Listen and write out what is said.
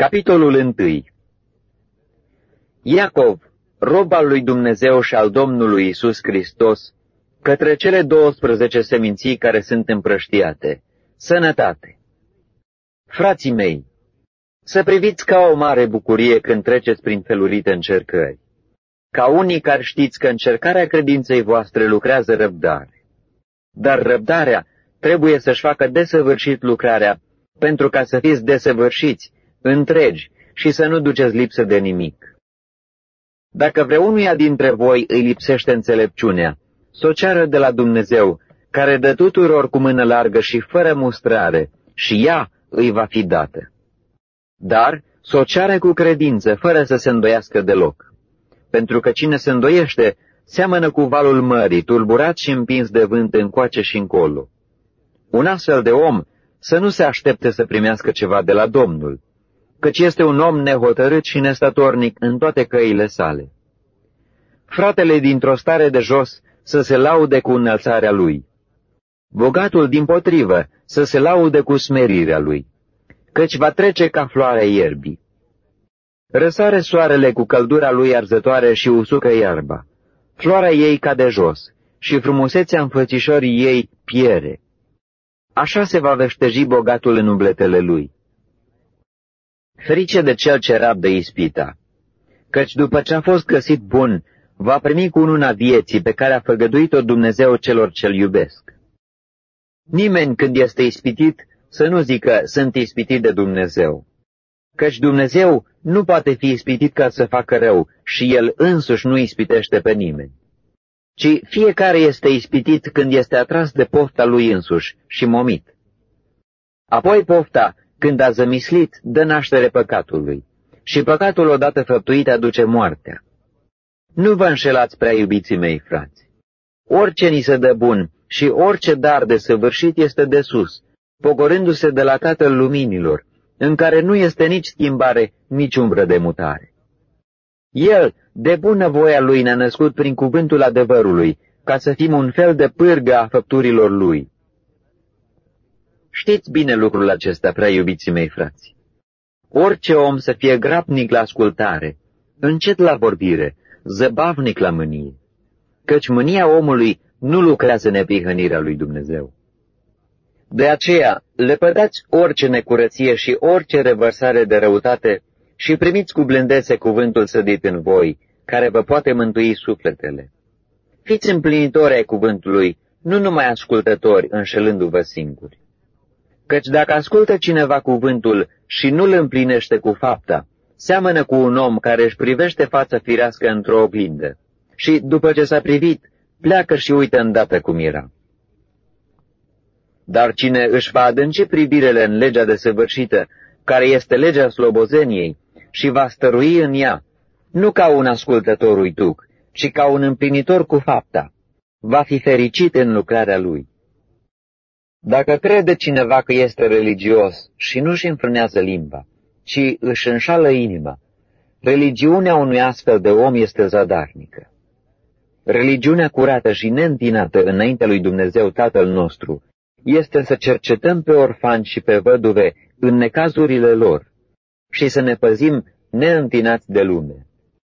Capitolul 1 Iacov, rob al lui Dumnezeu și al Domnului Isus Hristos, către cele 12 seminții care sunt împrăștiate, sănătate. Frații mei, să priviți ca o mare bucurie când treceți prin felurite încercări, ca unii care știți că încercarea credinței voastre lucrează răbdare. Dar răbdarea trebuie să-și facă desăvârșit lucrarea pentru ca să fiți desăvârșiți, întregi și să nu duceți lipsă de nimic. Dacă vreunuia dintre voi îi lipsește înțelepciunea, să o ceară de la Dumnezeu, care dă tuturor cu mână largă și fără mustrare, și ea îi va fi dată. Dar să o ceară cu credință, fără să se îndoiască deloc. Pentru că cine se îndoiește, seamănă cu valul mării, tulburat și împins de vânt încoace și încolo. Un astfel de om să nu se aștepte să primească ceva de la Domnul, căci este un om nehotărât și nestatornic în toate căile sale. Fratele dintr-o stare de jos să se laude cu înălțarea lui. Bogatul, din potrivă, să se laude cu smerirea lui, căci va trece ca floarea ierbii. Răsare soarele cu căldura lui arzătoare și usucă iarba. Floarea ei cade jos și frumusețea înfățișorii ei piere. Așa se va veșteji bogatul în umbletele lui. Ferice de cel ce rabdă ispita, căci după ce a fost găsit bun, va primi cu una vieții pe care a făgăduit-o Dumnezeu celor ce-L iubesc. Nimeni când este ispitit să nu zică sunt ispitit de Dumnezeu, căci Dumnezeu nu poate fi ispitit ca să facă rău și El însuși nu ispitește pe nimeni, ci fiecare este ispitit când este atras de pofta lui însuși și momit. Apoi pofta, când a zămislit, dă naștere păcatului, și păcatul odată făptuit aduce moartea. Nu vă înșelați, prea iubiții mei, frați. Orice ni se dă bun și orice dar de săvârșit este de sus, pogorându-se de la Tatăl Luminilor, în care nu este nici schimbare, nici umbră de mutare. El, de bună voia lui, ne-a născut prin cuvântul adevărului, ca să fim un fel de pârgă a făpturilor lui. Știți bine lucrul acesta, prea iubiții mei frați. Orice om să fie grabnic la ascultare, încet la vorbire, zăbavnic la mânie, căci mânia omului nu lucrează nepihănirea lui Dumnezeu. De aceea, lepădați orice necurăție și orice revărsare de răutate și primiți cu blândețe cuvântul sădit în voi, care vă poate mântui sufletele. Fiți împlinitori ai cuvântului, nu numai ascultători, înșelându-vă singuri. Căci dacă ascultă cineva cuvântul și nu îl împlinește cu fapta, seamănă cu un om care își privește fața firească într-o oglindă și, după ce s-a privit, pleacă și uită îndată cum era. Dar cine își va adânci privirele în legea desăvârșită, care este legea slobozeniei, și va stărui în ea, nu ca un ascultător uituc, ci ca un împlinitor cu fapta, va fi fericit în lucrarea lui. Dacă crede cineva că este religios și nu-și înfrânează limba, ci își înșală inima, religiunea unui astfel de om este zadarnică. Religiunea curată și neîntinată înaintea lui Dumnezeu Tatăl nostru este să cercetăm pe orfani și pe văduve în necazurile lor și să ne păzim neîntinați de lume.